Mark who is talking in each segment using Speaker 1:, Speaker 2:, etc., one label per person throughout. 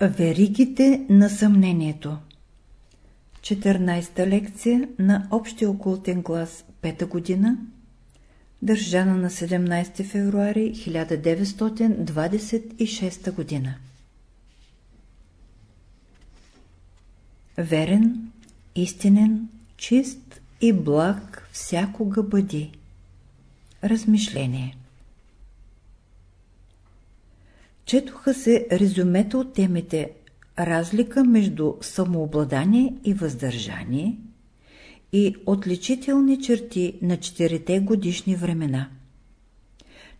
Speaker 1: Веригите на съмнението 14-та лекция на Общия окултен клас, 5-та година, държана на 17 февруари 1926 година. Верен, истинен, чист и благ всякога бъди. Размишление Четоха се резюмета от темите Разлика между самообладание и въздържание и отличителни черти на четирите годишни времена.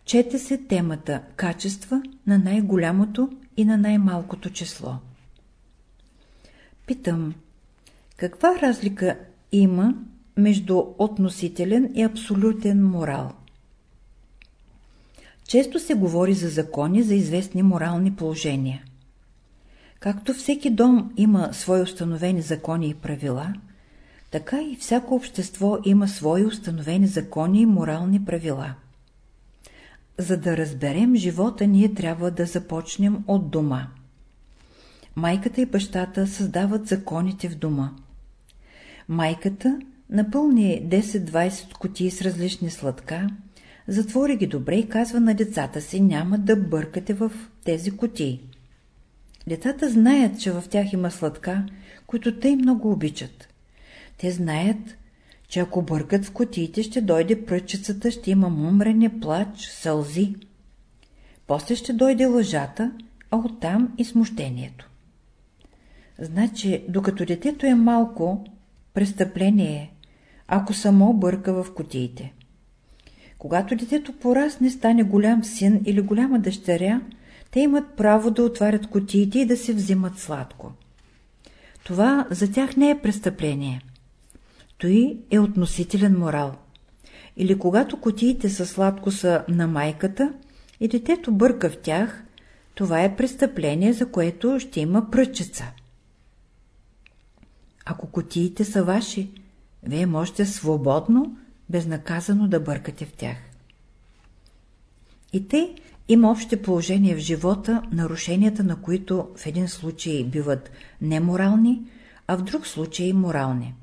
Speaker 1: Чете се темата Качества на най-голямото и на най-малкото число. Питам, каква разлика има между относителен и абсолютен морал? Често се говори за закони за известни морални положения. Както всеки дом има свои установени закони и правила, така и всяко общество има свои установени закони и морални правила. За да разберем живота, ние трябва да започнем от дома. Майката и бащата създават законите в дома. Майката напълни 10-20 кутии с различни сладка, затвори ги добре и казва на децата си, няма да бъркате в тези кутии. Децата знаят, че в тях има сладка, които те много обичат. Те знаят, че ако бъркат в котиите, ще дойде пръчицата, ще има мумрене, плач, сълзи. После ще дойде лъжата, а оттам и смущението. Значи, докато детето е малко, престъпление е, ако само бърка в котиите. Когато детето порасне, стане голям син или голяма дъщеря, те имат право да отварят котиите и да се взимат сладко. Това за тях не е престъпление. Той е относителен морал. Или когато котиите са сладко са на майката и детето бърка в тях, това е престъпление, за което ще има пръчица. Ако котиите са ваши, вие можете свободно, безнаказано да бъркате в тях. И те има общи положения в живота, нарушенията на които в един случай биват неморални, а в друг случай морални.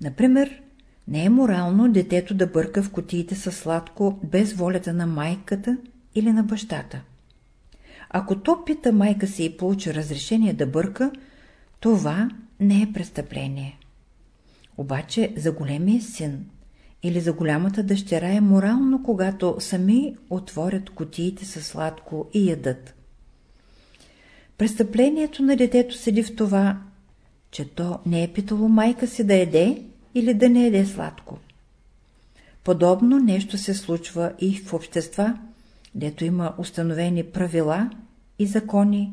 Speaker 1: Например, не е морално детето да бърка в котиите със сладко без волята на майката или на бащата. Ако то пита майка си и получи разрешение да бърка, това не е престъпление. Обаче за големия син или за голямата дъщеря е морално, когато сами отворят котиите със сладко и ядат. Престъплението на детето седи в това, че то не е питало майка си да еде или да не еде сладко. Подобно нещо се случва и в общества, дето има установени правила и закони,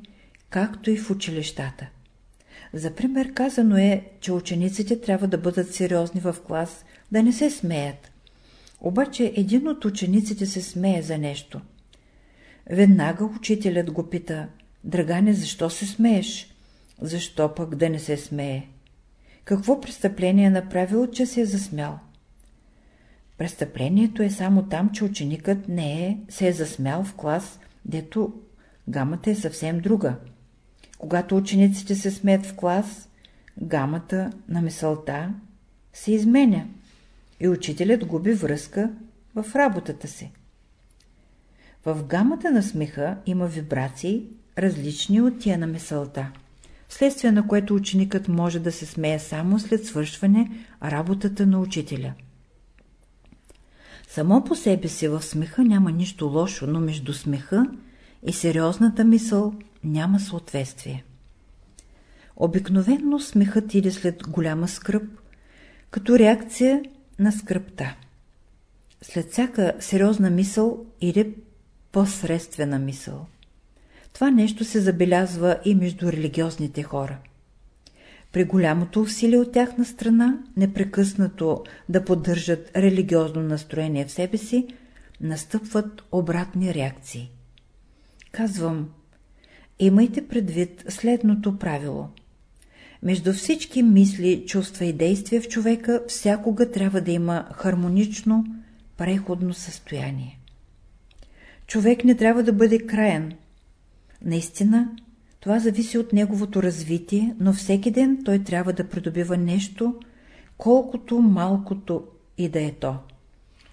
Speaker 1: както и в училищата. За пример казано е, че учениците трябва да бъдат сериозни в клас, да не се смеят. Обаче един от учениците се смее за нещо. Веднага учителят го пита, Драгане, защо се смееш? Защо пък да не се смее? Какво престъпление е направил, че се е засмял? Престъплението е само там, че ученикът не е, се е засмял в клас, дето гамата е съвсем друга. Когато учениците се смеят в клас, гамата на мисълта се изменя и учителят губи връзка в работата си. В гамата на смеха има вибрации, различни от тия на мисълта, вследствие на което ученикът може да се смее само след свършване работата на учителя. Само по себе си в смеха няма нищо лошо, но между смеха и сериозната мисъл няма съответствие. Обикновенно смехът иде след голяма скръп, като реакция на скръпта. След всяка сериозна мисъл иде посредствена мисъл. Това нещо се забелязва и между религиозните хора. При голямото усилие от тяхна страна, непрекъснато да поддържат религиозно настроение в себе си, настъпват обратни реакции. Казвам, имайте предвид следното правило – между всички мисли, чувства и действия в човека всякога трябва да има хармонично, преходно състояние. Човек не трябва да бъде краен. Наистина, Това зависи от неговото развитие, но всеки ден той трябва да придобива нещо, колкото малкото и да е то.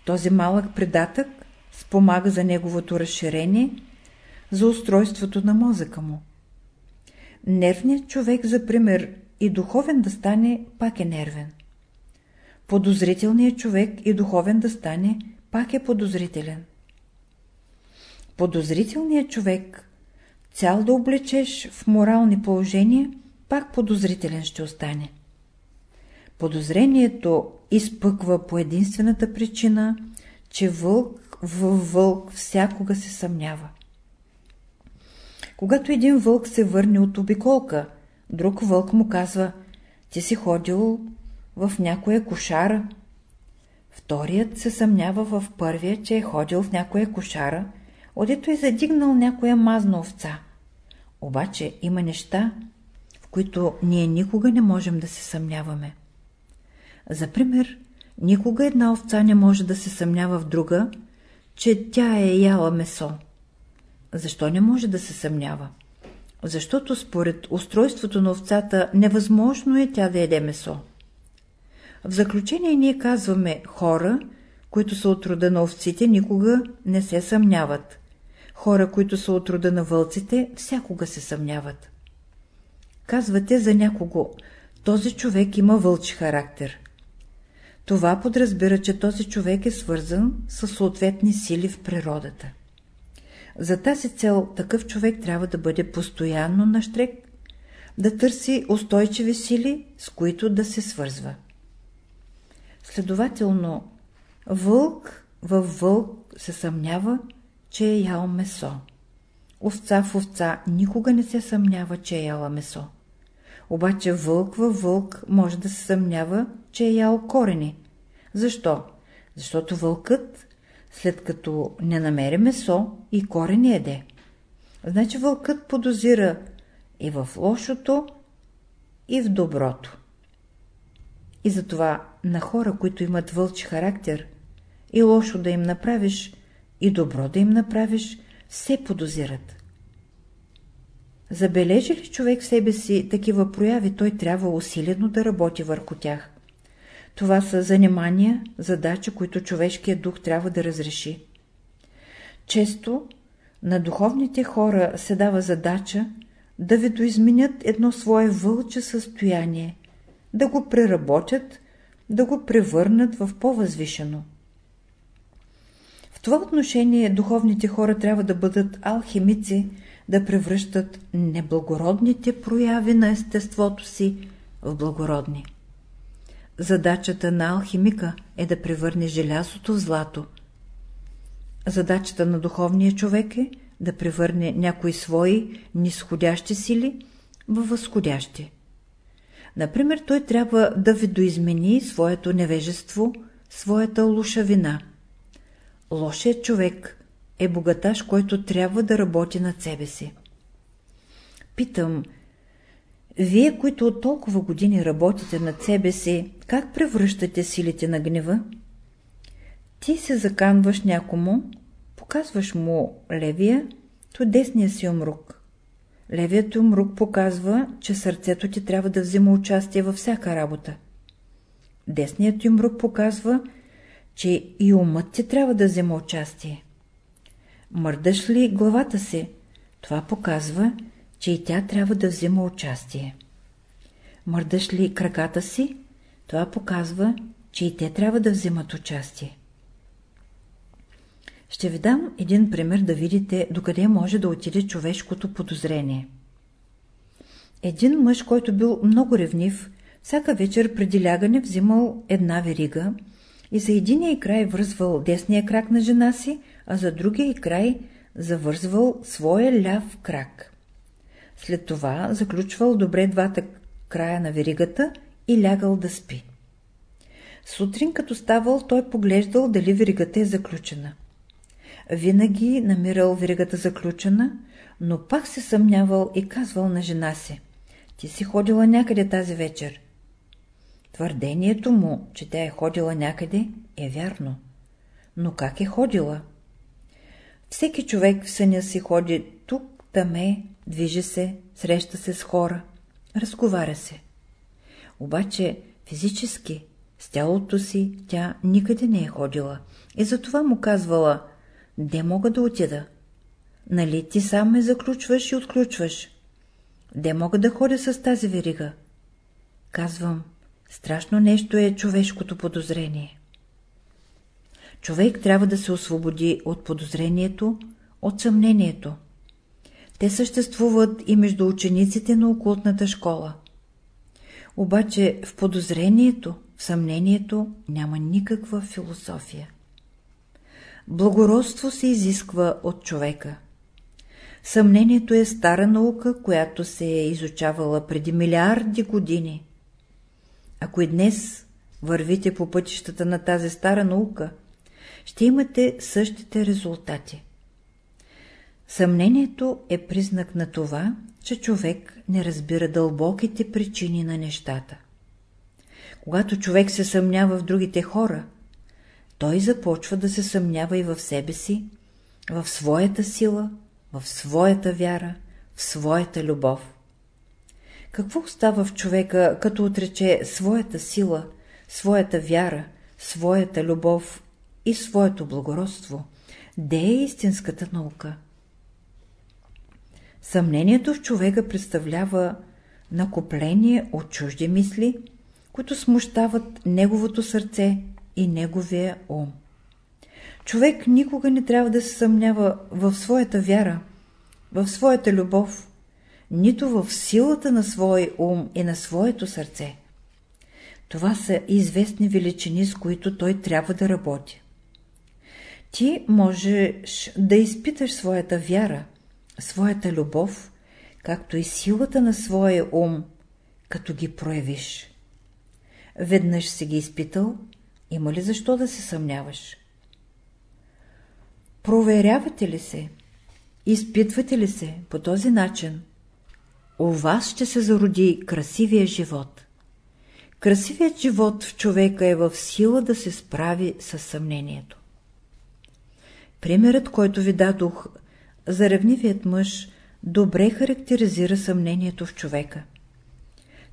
Speaker 1: Този малък предатък спомага за неговото разширение, за устройството на мозъка му. Нервният човек, за пример, и духовен да стане, пак е нервен. Подозрителният човек и духовен да стане, пак е подозрителен. Подозрителният човек, цял да облечеш в морални положения, пак подозрителен ще остане. Подозрението изпъква по единствената причина, че вълк в вълк всякога се съмнява. Когато един вълк се върне от обиколка, друг вълк му казва, ти си ходил в някоя кошара. Вторият се съмнява в първия, че е ходил в някоя кошара, одето е задигнал някоя мазна овца. Обаче има неща, в които ние никога не можем да се съмняваме. За пример, никога една овца не може да се съмнява в друга, че тя е яла месо. Защо не може да се съмнява? Защото според устройството на овцата невъзможно е тя да яде месо. В заключение ние казваме хора, които са от рода на овците, никога не се съмняват. Хора, които са от рода на вълците, всякога се съмняват. Казвате за някого, този човек има вълчи характер. Това подразбира, че този човек е свързан с съответни сили в природата. За тази цел такъв човек трябва да бъде постоянно на штрек, да търси устойчиви сили, с които да се свързва. Следователно, вълк във вълк се съмнява, че е ял месо. Овца в овца никога не се съмнява, че е яла месо. Обаче вълк във вълк може да се съмнява, че е ял корени. Защо? Защото вълкът, след като не намери месо, и корени еде. Значи вълкът подозира и в лошото, и в доброто. И затова на хора, които имат вълчи характер, и лошо да им направиш, и добро да им направиш, все подозират. Забележи ли човек в себе си такива прояви, той трябва усилено да работи върху тях. Това са занимания, задачи, които човешкият дух трябва да разреши. Често на духовните хора се дава задача да видоизменят едно свое вълче състояние, да го преработят, да го превърнат в по-възвишено. В това отношение духовните хора трябва да бъдат алхимици, да превръщат неблагородните прояви на естеството си в благородни. Задачата на алхимика е да превърне желязото в злато. Задачата на духовния човек е да превърне някои свои нисходящи сили в възходящи. Например, той трябва да видоизмени своето невежество, своята лошавина. Лошият човек е богаташ, който трябва да работи над себе си. Питам, вие, които от толкова години работите над себе си, как превръщате силите на гнева? Ти се заканваш някому, показваш му левия, то десния си умрук. Левият умрук показва, че сърцето ти трябва да взима участие във всяка работа. Десният умрук показва, че и умът ти трябва да взема участие. Мърдаш ли главата си, това показва, че и тя трябва да взима участие. Мърдаш ли краката си, това показва, че и те трябва да вземат участие. Ще ви дам един пример да видите докъде може да отиде човешкото подозрение. Един мъж, който бил много ревнив, всяка вечер преди лягане взимал една верига и за единия край връзвал десния крак на жена си, а за другия край завързвал своя ляв крак. След това заключвал добре двата края на веригата и лягал да спи. Сутрин, като ставал, той поглеждал дали веригата е заключена. Винаги намирал веригата заключена, но пак се съмнявал и казвал на жена си. Ти си ходила някъде тази вечер. Твърдението му, че тя е ходила някъде, е вярно. Но как е ходила? Всеки човек в съня си ходи тук, тъме, движи се, среща се с хора, разговаря се. Обаче физически, с тялото си, тя никъде не е ходила и затова му казвала, де мога да отида? Нали ти сам ме заключваш и отключваш? Де мога да ходя с тази верига? Казвам, страшно нещо е човешкото подозрение. Човек трябва да се освободи от подозрението, от съмнението. Те съществуват и между учениците на окултната школа. Обаче в подозрението, в съмнението няма никаква философия. Благородство се изисква от човека. Съмнението е стара наука, която се е изучавала преди милиарди години. Ако и днес вървите по пътищата на тази стара наука, ще имате същите резултати. Съмнението е признак на това, че човек не разбира дълбоките причини на нещата. Когато човек се съмнява в другите хора, той започва да се съмнява и в себе си, в своята сила, в своята вяра, в своята любов. Какво става в човека, като отрече своята сила, своята вяра, своята любов и своето благородство? Де е истинската наука? Съмнението в човека представлява накопление от чужди мисли, които смущават неговото сърце и неговия ум. Човек никога не трябва да се съмнява в своята вяра, в своята любов, нито в силата на своя ум и на своето сърце. Това са известни величини, с които той трябва да работи. Ти можеш да изпиташ своята вяра, своята любов, както и силата на своя ум, като ги проявиш. Веднъж си ги изпитал, има ли защо да се съмняваш? Проверявате ли се? Изпитвате ли се по този начин? У вас ще се зароди красивия живот. Красивият живот в човека е в сила да се справи с съмнението. Примерът, който ви дадох за ревнивият мъж, добре характеризира съмнението в човека.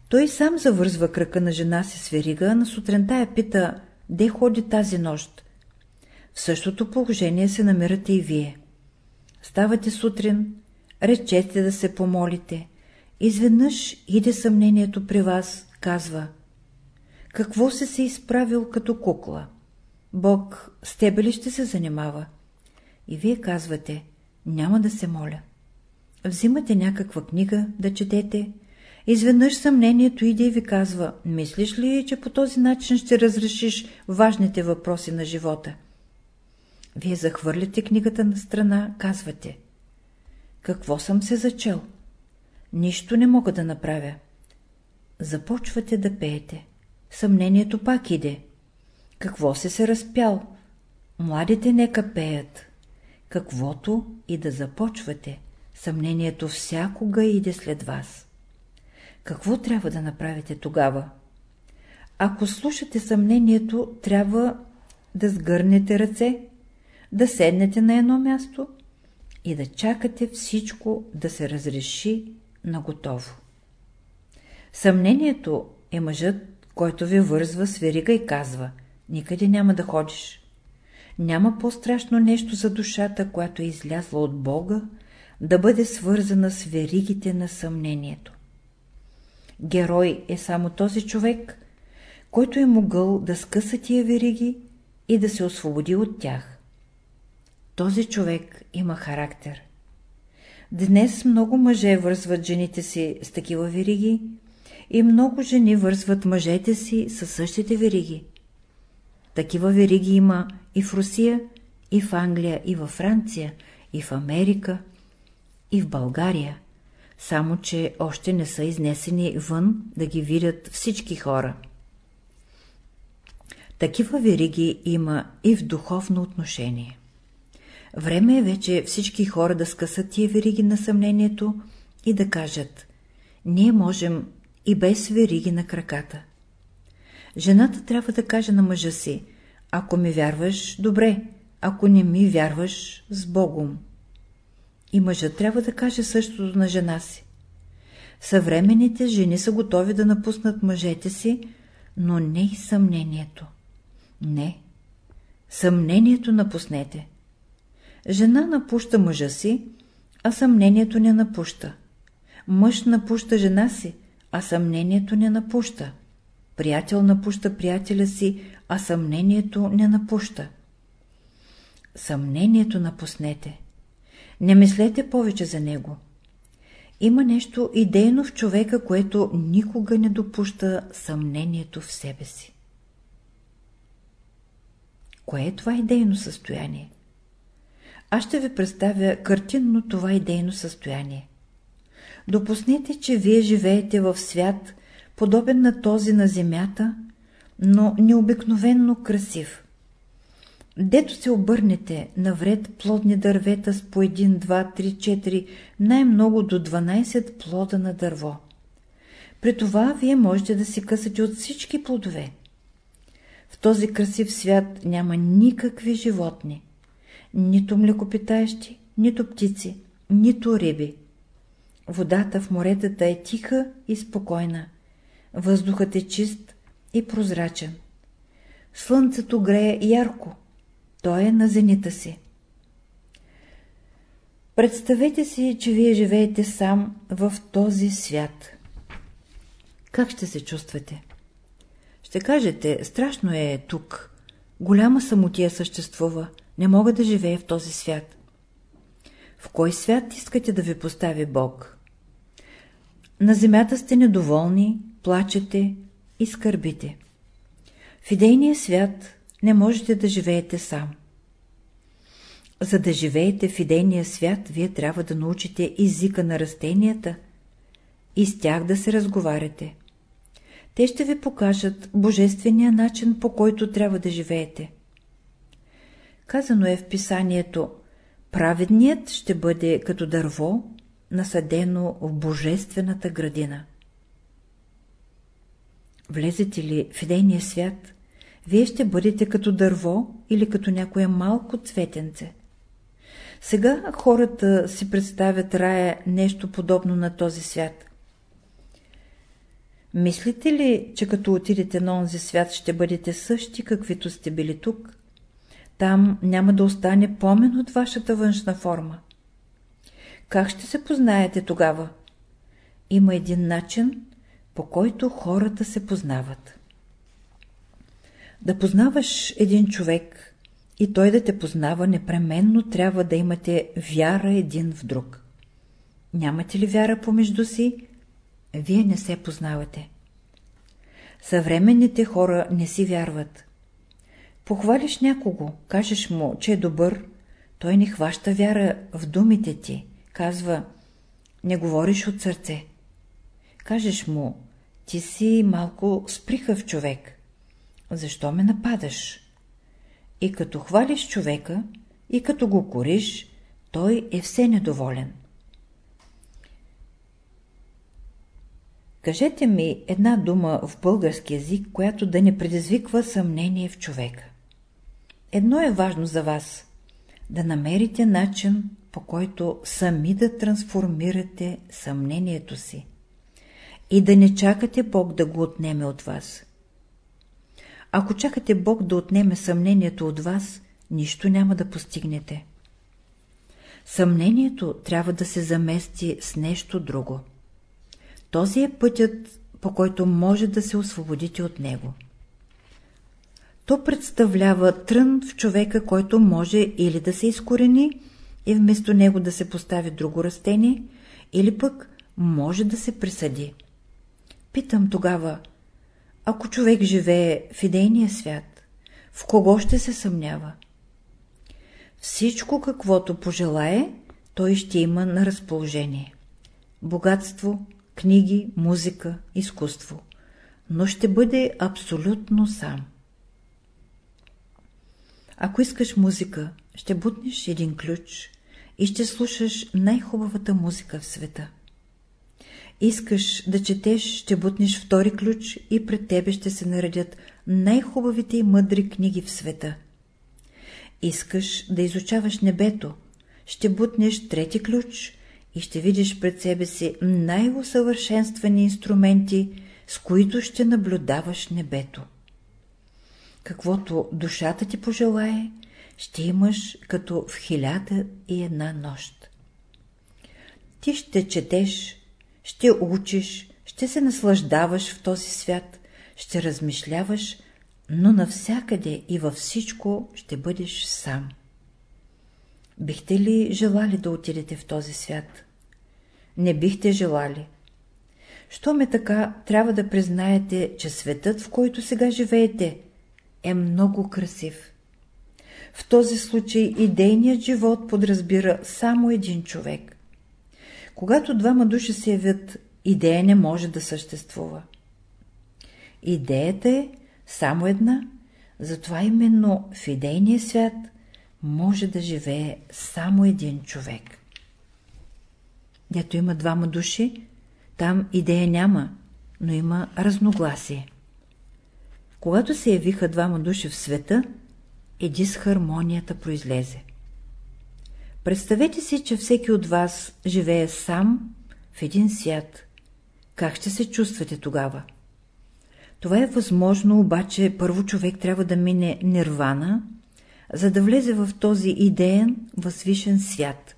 Speaker 1: Той сам завързва кръка на жена си с верига, на сутринта я пита, де ходи тази нощ. В същото положение се намирате и вие. Ставате сутрин, речете да се помолите. Изведнъж иде съмнението при вас, казва. Какво се се изправил като кукла? Бог с тебе ли ще се занимава? И вие казвате, няма да се моля. Взимате някаква книга да четете, Изведнъж съмнението иде и ви казва, мислиш ли, че по този начин ще разрешиш важните въпроси на живота? Вие захвърляте книгата на страна, казвате. Какво съм се зачел? Нищо не мога да направя. Започвате да пеете. Съмнението пак иде. Какво се се разпял? Младите нека пеят. Каквото и да започвате, съмнението всякога иде след вас. Какво трябва да направите тогава? Ако слушате съмнението, трябва да сгърнете ръце, да седнете на едно място и да чакате всичко да се разреши на готово. Съмнението е мъжът, който ви вързва с верига и казва «Никъде няма да ходиш». Няма по-страшно нещо за душата, която е излязла от Бога, да бъде свързана с веригите на съмнението. Герой е само този човек, който е могъл да скъса тия вериги и да се освободи от тях. Този човек има характер. Днес много мъже вързват жените си с такива вериги и много жени вързват мъжете си със същите вериги. Такива вериги има и в Русия, и в Англия, и във Франция, и в Америка, и в България само че още не са изнесени вън да ги видят всички хора. Такива вериги има и в духовно отношение. Време е вече всички хора да скъсат тия вериги на съмнението и да кажат «Ние можем и без вериги на краката». Жената трябва да каже на мъжа си «Ако ми вярваш, добре, ако не ми вярваш, с Богом». И мъжът трябва да каже същото на жена си. Съвременните жени са готови да напуснат мъжете си, но не и съмнението. Не. Съмнението напуснете. Жена напуща мъжа си, а съмнението не напуща. Мъж напуща жена си, а съмнението не напуща. Приятел напуща приятеля си, а съмнението не напуща. Съмнението напуснете. Не мислете повече за него. Има нещо идейно в човека, което никога не допуща съмнението в себе си. Кое е това идейно състояние? Аз ще ви представя картинно това идейно състояние. Допуснете, че вие живеете в свят, подобен на този на земята, но необикновенно красив. Дето се обърнете навред плодни дървета с по 1, 2, 3, 4, най-много до 12 плода на дърво. При това вие можете да си късате от всички плодове. В този красив свят няма никакви животни. Нито млекопитаещи, нито птици, нито риби. Водата в моретата е тиха и спокойна. Въздухът е чист и прозрачен. Слънцето грее ярко. Той е на зенита си. Представете си, че вие живеете сам в този свят. Как ще се чувствате? Ще кажете, страшно е тук. Голяма самотия съществува. Не мога да живея в този свят. В кой свят искате да ви постави Бог? На земята сте недоволни, плачете и скърбите. В идейния свят не можете да живеете сам. За да живеете в идейния свят, вие трябва да научите езика на растенията и с тях да се разговаряте. Те ще ви покажат божествения начин, по който трябва да живеете. Казано е в писанието Праведният ще бъде като дърво, насадено в божествената градина. Влезете ли в идейния свят, вие ще бъдете като дърво или като някое малко цветенце. Сега хората си представят рая нещо подобно на този свят. Мислите ли, че като отидете на онзи свят ще бъдете същи, каквито сте били тук? Там няма да остане помен от вашата външна форма. Как ще се познаете тогава? Има един начин, по който хората се познават. Да познаваш един човек и той да те познава, непременно трябва да имате вяра един в друг. Нямате ли вяра помежду си, вие не се познавате. Съвременните хора не си вярват. Похвалиш някого, кажеш му, че е добър, той не хваща вяра в думите ти, казва, не говориш от сърце. Кажеш му, ти си малко сприхав човек. Защо ме нападаш? И като хвалиш човека, и като го кориш, той е все недоволен. Кажете ми една дума в български язик, която да не предизвиква съмнение в човека. Едно е важно за вас – да намерите начин, по който сами да трансформирате съмнението си и да не чакате Бог да го отнеме от вас. Ако чакате Бог да отнеме съмнението от вас, нищо няма да постигнете. Съмнението трябва да се замести с нещо друго. Този е пътят, по който може да се освободите от него. То представлява трън в човека, който може или да се изкорени и вместо него да се постави друго растение, или пък може да се присъди. Питам тогава, ако човек живее в идейния свят, в кого ще се съмнява? Всичко, каквото пожелае, той ще има на разположение. Богатство, книги, музика, изкуство. Но ще бъде абсолютно сам. Ако искаш музика, ще бутнеш един ключ и ще слушаш най-хубавата музика в света. Искаш да четеш, ще бутнеш втори ключ и пред тебе ще се наредят най-хубавите и мъдри книги в света. Искаш да изучаваш небето, ще бутнеш трети ключ и ще видиш пред себе си най-усъвършенствани инструменти, с които ще наблюдаваш небето. Каквото душата ти пожелае, ще имаш като в хиляда и една нощ. Ти ще четеш, ще учиш, ще се наслаждаваш в този свят, ще размишляваш, но навсякъде и във всичко ще бъдеш сам. Бихте ли желали да отидете в този свят? Не бихте желали. Що ме така, трябва да признаете, че светът, в който сега живеете, е много красив. В този случай идейният живот подразбира само един човек. Когато двама души се явят, идея не може да съществува. Идеята е само една, затова именно в идейния свят може да живее само един човек. Дето има двама души, там идея няма, но има разногласие. Когато се явиха двама души в света, е дисхармонията произлезе. Представете си, че всеки от вас живее сам в един свят. Как ще се чувствате тогава? Това е възможно, обаче първо човек трябва да мине нирвана, за да влезе в този идеен, възвишен свят.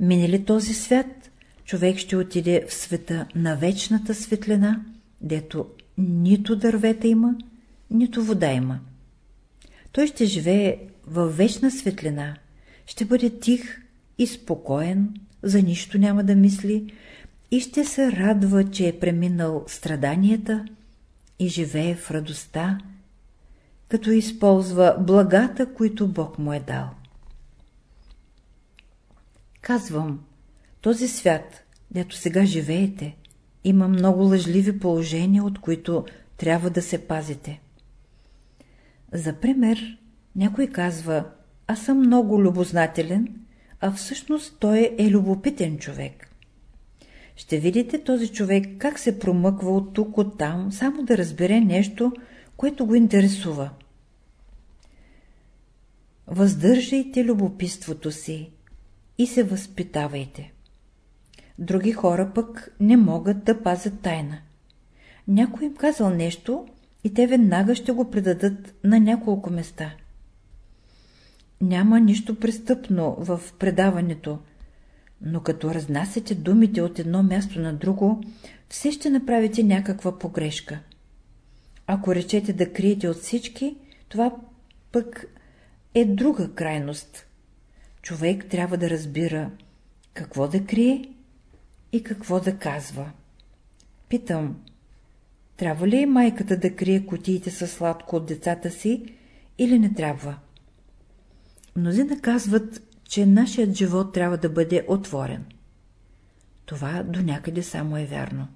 Speaker 1: Мине ли този свят, човек ще отиде в света на вечната светлина, дето нито дървета има, нито вода има. Той ще живее във вечна светлина, ще бъде тих и спокоен, за нищо няма да мисли и ще се радва, че е преминал страданията и живее в радостта, като използва благата, които Бог му е дал. Казвам, този свят, дето сега живеете, има много лъжливи положения, от които трябва да се пазите. За пример, някой казва, аз съм много любознателен, а всъщност той е любопитен човек. Ще видите този човек как се промъква от тук, от там, само да разбере нещо, което го интересува. Въздържайте любопитството си и се възпитавайте. Други хора пък не могат да пазят тайна. Някой им казал нещо и те веднага ще го предадат на няколко места. Няма нищо престъпно в предаването, но като разнасяте думите от едно място на друго, все ще направите някаква погрешка. Ако речете да криете от всички, това пък е друга крайност. Човек трябва да разбира какво да крие и какво да казва. Питам, трябва ли майката да крие котиите със сладко от децата си или не трябва? Мнозина казват, че нашият живот трябва да бъде отворен. Това до някъде само е вярно.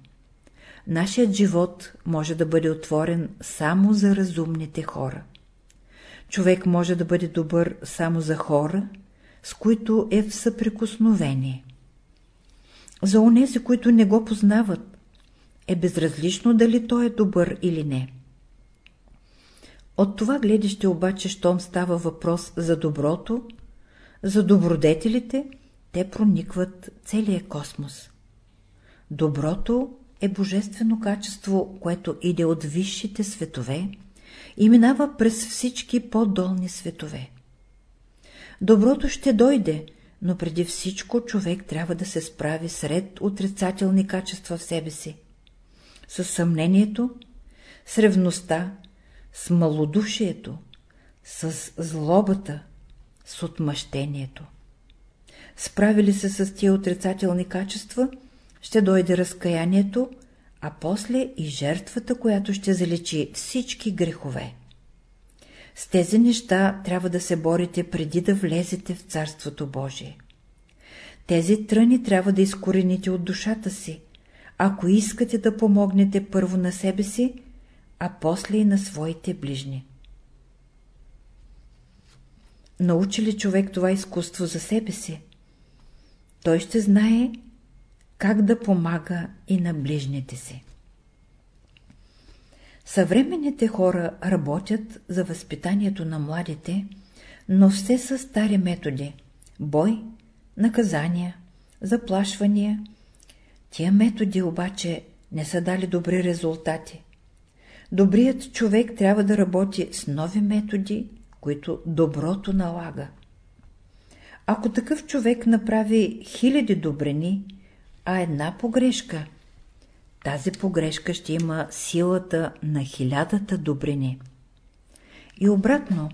Speaker 1: Нашият живот може да бъде отворен само за разумните хора. Човек може да бъде добър само за хора, с които е в съприкосновение. За онези, които не го познават, е безразлично дали той е добър или не. От това гледаще обаче, щом става въпрос за доброто, за добродетелите, те проникват целия космос. Доброто е божествено качество, което иде от висшите светове и минава през всички по-долни светове. Доброто ще дойде, но преди всичко човек трябва да се справи с ред отрицателни качества в себе си. С съмнението, с ревността, с малодушието, с злобата, с отмъщението. Справили се с тия отрицателни качества, ще дойде разкаянието, а после и жертвата, която ще залечи всички грехове. С тези неща трябва да се борите преди да влезете в Царството Божие. Тези тръни трябва да изкорените от душата си, ако искате да помогнете първо на себе си, а после и на своите ближни. Научи ли човек това изкуство за себе си? Той ще знае как да помага и на ближните си. Съвременните хора работят за възпитанието на младите, но все са стари методи, бой, наказания, заплашвания. Тия методи обаче не са дали добри резултати. Добрият човек трябва да работи с нови методи, които доброто налага. Ако такъв човек направи хиляди добрини, а една погрешка, тази погрешка ще има силата на хилядата добрини. И обратно,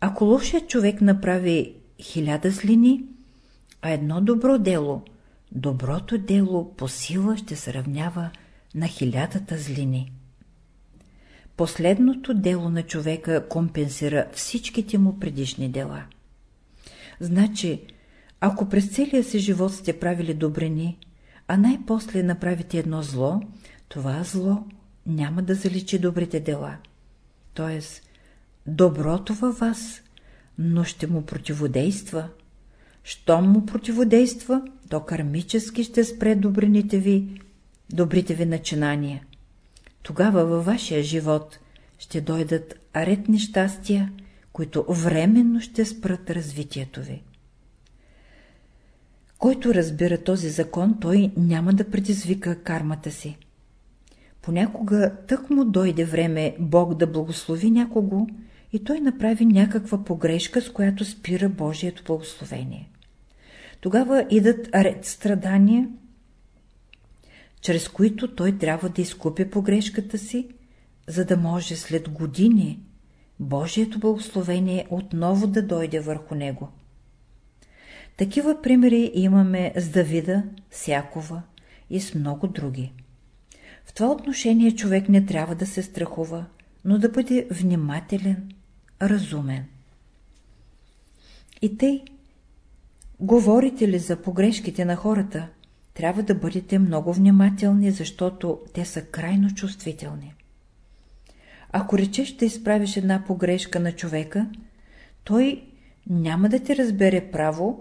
Speaker 1: ако лошият човек направи хиляда злини, а едно добро дело, доброто дело по сила ще се равнява на хилядата злини. Последното дело на човека компенсира всичките му предишни дела. Значи, ако през целия си живот сте правили добрини, а най-после направите едно зло, това зло няма да заличи добрите дела. Тоест, доброто във вас, но ще му противодейства. Щом му противодейства, то кармически ще спре добрините ви, добрите ви начинания. Тогава във вашия живот ще дойдат ред нещастия, които временно ще спрат развитието ви. Който разбира този закон, той няма да предизвика кармата си. Понякога тък му дойде време Бог да благослови някого и той направи някаква погрешка, с която спира Божието благословение. Тогава идат ред страдания, чрез които той трябва да изкупи погрешката си, за да може след години Божието благословение отново да дойде върху него. Такива примери имаме с Давида, Сякова и с много други. В това отношение човек не трябва да се страхува, но да бъде внимателен, разумен. И тъй, говорите ли за погрешките на хората, трябва да бъдете много внимателни, защото те са крайно чувствителни. Ако речеш да изправиш една погрешка на човека, той няма да те разбере право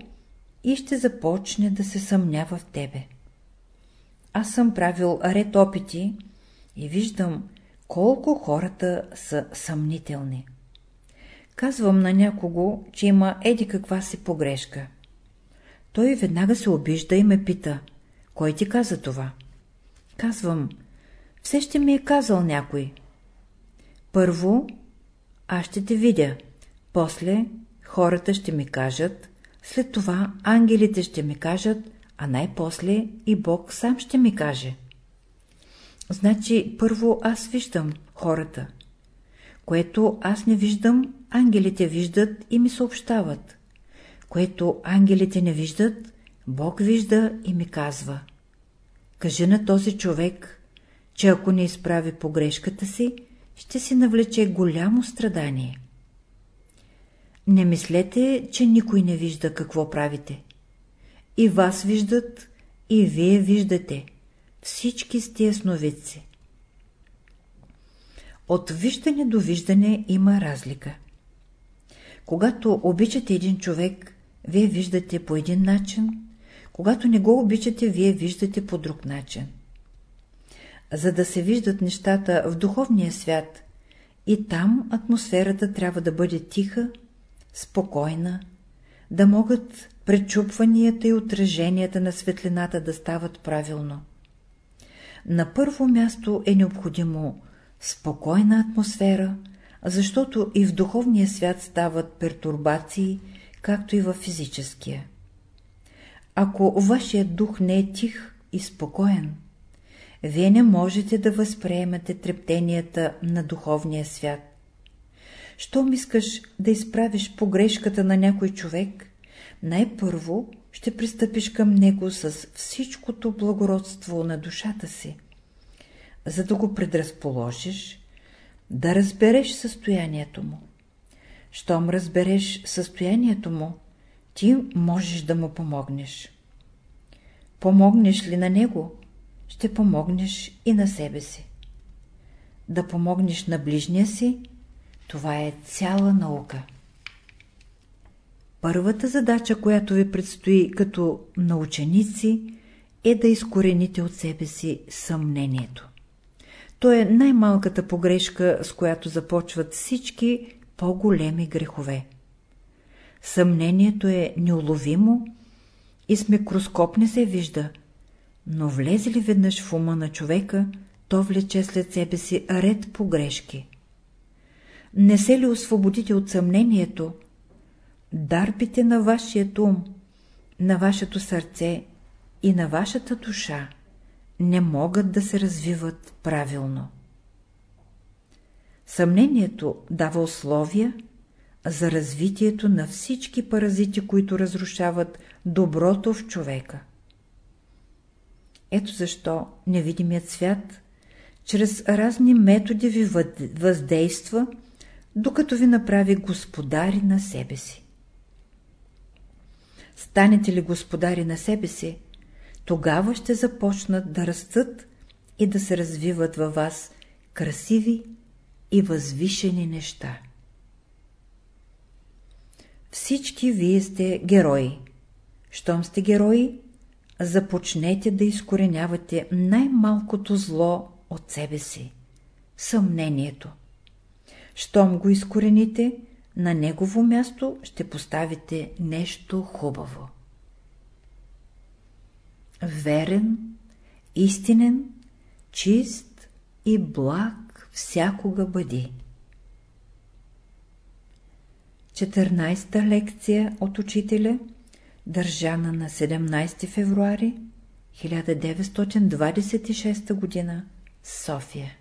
Speaker 1: и ще започне да се съмнява в тебе. Аз съм правил ред опити и виждам колко хората са съмнителни. Казвам на някого, че има еди каква си погрешка. Той веднага се обижда и ме пита, кой ти каза това? Казвам, все ще ми е казал някой. Първо, аз ще те видя, после хората ще ми кажат, след това ангелите ще ми кажат, а най-после и Бог сам ще ми каже. Значи, първо аз виждам хората. Което аз не виждам, ангелите виждат и ми съобщават. Което ангелите не виждат, Бог вижда и ми казва. Кажи на този човек, че ако не изправи погрешката си, ще си навлече голямо страдание. Не мислете, че никой не вижда какво правите. И вас виждат, и вие виждате. Всички сте ясновидци. От виждане до виждане има разлика. Когато обичате един човек, вие виждате по един начин, когато не го обичате, вие виждате по друг начин. За да се виждат нещата в духовния свят, и там атмосферата трябва да бъде тиха, спокойна, да могат пречупванията и отраженията на светлината да стават правилно. На първо място е необходимо спокойна атмосфера, защото и в духовния свят стават пертурбации, както и в физическия. Ако вашият дух не е тих и спокоен, вие не можете да възприемате трептенията на духовния свят. Щом искаш да изправиш погрешката на някой човек, най-първо ще пристъпиш към него с всичкото благородство на душата си, за да го предразположиш, да разбереш състоянието му. Щом разбереш състоянието му, ти можеш да му помогнеш. Помогнеш ли на него, ще помогнеш и на себе си. Да помогнеш на ближния си, това е цяла наука. Първата задача, която ви предстои като наученици, е да изкорените от себе си съмнението. То е най-малката погрешка, с която започват всички по-големи грехове. Съмнението е неуловимо и с микроскоп не се вижда, но влезе ли веднъж в ума на човека, то влече след себе си ред погрешки. Не се ли освободите от съмнението, дарбите на вашият ум, на вашето сърце и на вашата душа не могат да се развиват правилно. Съмнението дава условия за развитието на всички паразити, които разрушават доброто в човека. Ето защо невидимият свят чрез разни методи ви въздейства, докато ви направи господари на себе си. Станете ли господари на себе си, тогава ще започнат да растат и да се развиват във вас красиви и възвишени неща. Всички вие сте герои. Щом сте герои, започнете да изкоренявате най-малкото зло от себе си – съмнението. Щом го изкорените, на негово място ще поставите нещо хубаво. Верен, истинен, чист и благ всякога бъди. 14-та лекция от учителя, държана на 17 февруари 1926 г. София